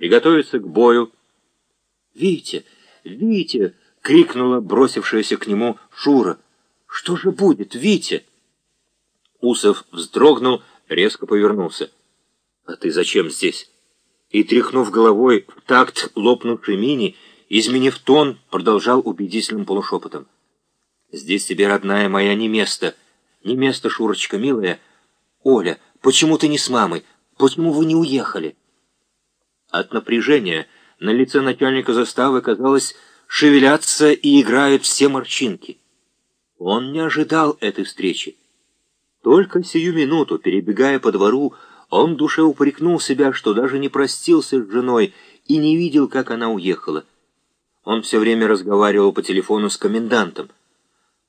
Приготовиться к бою. «Витя! Витя!» — крикнула бросившаяся к нему Шура. «Что же будет, Витя?» Усов вздрогнул, резко повернулся. «А ты зачем здесь?» И, тряхнув головой в такт лопнувшей мини, изменив тон, продолжал убедительным полушепотом. «Здесь тебе, родная моя, не место. Не место, Шурочка, милая. Оля, почему ты не с мамой? Почему вы не уехали?» От напряжения на лице начальника заставы, казалось, шевелятся и играют все морщинки. Он не ожидал этой встречи. Только сию минуту, перебегая по двору, он в душе упрекнул себя, что даже не простился с женой и не видел, как она уехала. Он все время разговаривал по телефону с комендантом.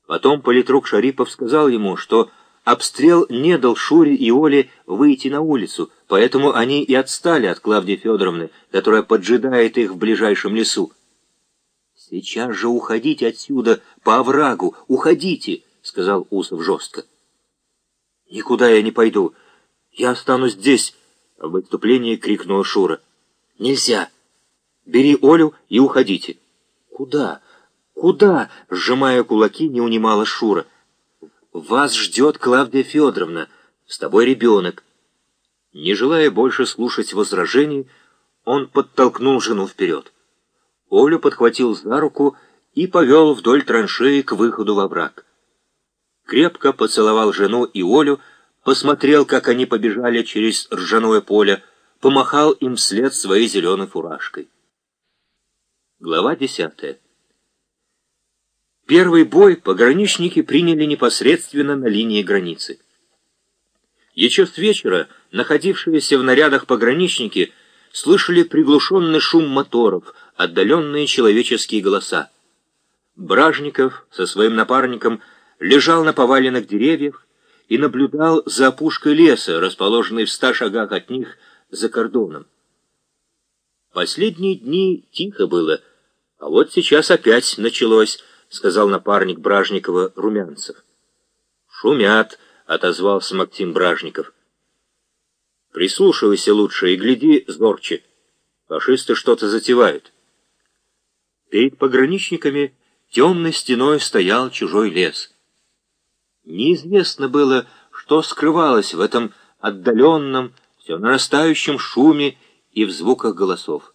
Потом политрук Шарипов сказал ему, что обстрел не дал Шуре и Оле выйти на улицу, поэтому они и отстали от Клавдии Федоровны, которая поджидает их в ближайшем лесу. «Сейчас же уходите отсюда, по оврагу, уходите!» — сказал Усов жестко. «Никуда я не пойду. Я останусь здесь!» — в выступлении крикнула Шура. «Нельзя! Бери Олю и уходите!» «Куда? Куда?» — сжимая кулаки, не унимала Шура. «Вас ждет Клавдия Федоровна. С тобой ребенок». Не желая больше слушать возражений, он подтолкнул жену вперед. Олю подхватил за руку и повел вдоль траншеи к выходу во враг. Крепко поцеловал жену и Олю, посмотрел, как они побежали через ржаное поле, помахал им вслед своей зеленой фуражкой. Глава десятая. Первый бой пограничники приняли непосредственно на линии границы. Еще с вечера находившиеся в нарядах пограничники слышали приглушенный шум моторов, отдаленные человеческие голоса. Бражников со своим напарником лежал на поваленных деревьях и наблюдал за опушкой леса, расположенной в ста шагах от них за кордоном. Последние дни тихо было, а вот сейчас опять началось, сказал напарник Бражникова Румянцев. Шумят, отозвался Максим Бражников. Прислушивайся лучше и гляди зорче. Фашисты что-то затевают. Перед пограничниками темной стеной стоял чужой лес. Неизвестно было, что скрывалось в этом отдаленном, все нарастающем шуме и в звуках голосов.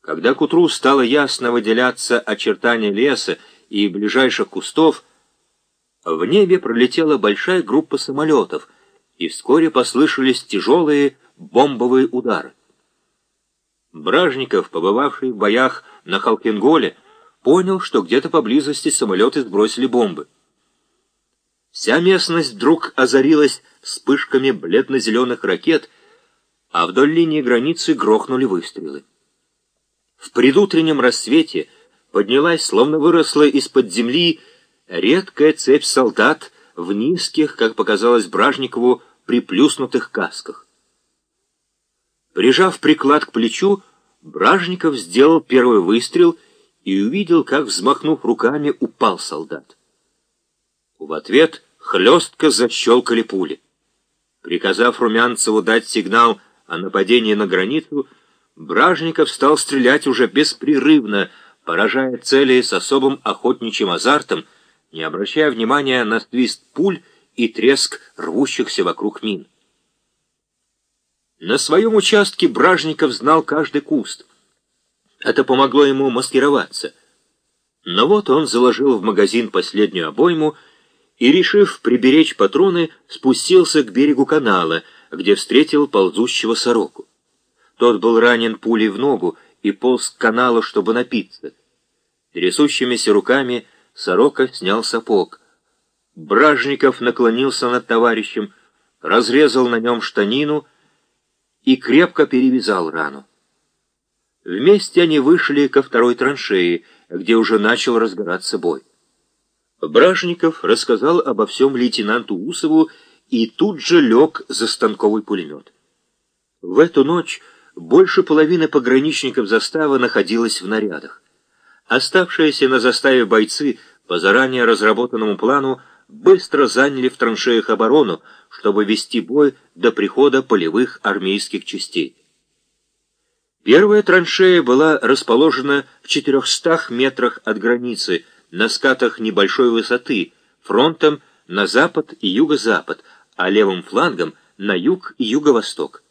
Когда к утру стало ясно выделяться очертания леса и ближайших кустов, в небе пролетела большая группа самолетов, и вскоре послышались тяжелые бомбовые удары. Бражников, побывавший в боях на Халкинголе, понял, что где-то поблизости самолеты сбросили бомбы. Вся местность вдруг озарилась вспышками бледно-зеленых ракет, а вдоль линии границы грохнули выстрелы. В предутреннем рассвете поднялась, словно выросла из-под земли, редкая цепь солдат в низких, как показалось Бражникову, приплюснутых касках. Прижав приклад к плечу, Бражников сделал первый выстрел и увидел, как, взмахнув руками, упал солдат. В ответ хлестко защелкали пули. Приказав Румянцеву дать сигнал о нападении на границу, Бражников стал стрелять уже беспрерывно, поражая цели с особым охотничьим азартом, не обращая внимания на свист пуль и треск рвущихся вокруг мин. На своем участке Бражников знал каждый куст. Это помогло ему маскироваться. Но вот он заложил в магазин последнюю обойму и, решив приберечь патроны, спустился к берегу канала, где встретил ползущего сороку. Тот был ранен пулей в ногу и полз к каналу, чтобы напиться. Трясущимися руками Сорока снял сапог. Бражников наклонился над товарищем, разрезал на нем штанину и крепко перевязал рану. Вместе они вышли ко второй траншеи, где уже начал разгораться бой. Бражников рассказал обо всем лейтенанту Усову и тут же лег за станковый пулемет. В эту ночь больше половины пограничников заставы находилась в нарядах. Оставшиеся на заставе бойцы по заранее разработанному плану быстро заняли в траншеях оборону, чтобы вести бой до прихода полевых армейских частей. Первая траншея была расположена в 400 метрах от границы, на скатах небольшой высоты, фронтом на запад и юго-запад, а левым флангом на юг и юго-восток.